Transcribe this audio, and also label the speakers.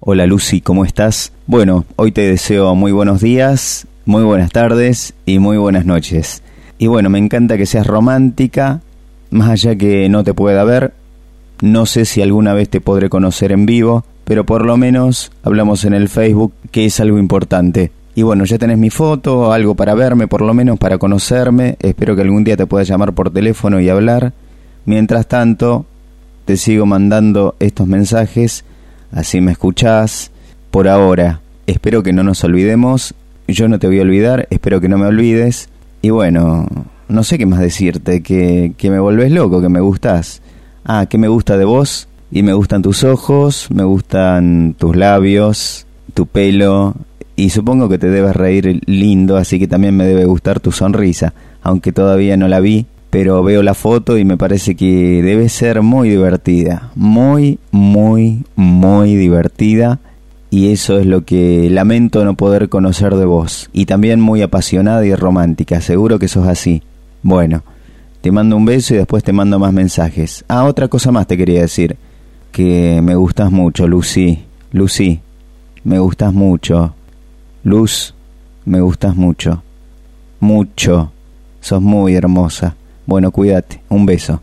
Speaker 1: Hola Lucy, ¿cómo estás? Bueno, hoy te deseo muy buenos días, muy buenas tardes y muy buenas noches. Y bueno, me encanta que seas romántica, más allá que no te pueda ver, no sé si alguna vez te podré conocer en vivo, pero por lo menos hablamos en el Facebook, que es algo importante. Y bueno, ya tenés mi foto, algo para verme, por lo menos para conocerme. Espero que algún día te pueda llamar por teléfono y hablar. Mientras tanto, te sigo mandando estos mensajes así me escuchás. Por ahora, espero que no nos olvidemos. Yo no te voy a olvidar, espero que no me olvides. Y bueno, no sé qué más decirte, que, que me volvés loco, que me gustás. Ah, que me gusta de vos, y me gustan tus ojos, me gustan tus labios, tu pelo, y supongo que te debes reír lindo, así que también me debe gustar tu sonrisa, aunque todavía no la vi, pero veo la foto y me parece que debe ser muy divertida, muy, muy, muy divertida. Y eso es lo que lamento no poder conocer de vos. Y también muy apasionada y romántica, seguro que sos así. Bueno, te mando un beso y después te mando más mensajes. Ah, otra cosa más te quería decir. Que me gustas mucho, Lucy. Lucy, me gustas mucho. Luz, me gustas mucho. Mucho. Sos muy hermosa. Bueno, cuídate. Un beso.